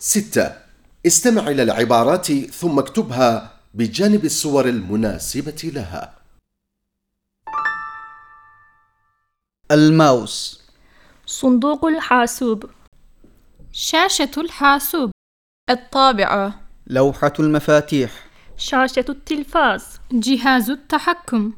ستة. استمع إلى العبارات ثم اكتبها بجانب الصور المناسبة لها. الماوس. صندوق الحاسوب. شاشة الحاسوب. الطابعة. لوحة المفاتيح. شاشة التلفاز. جهاز التحكم.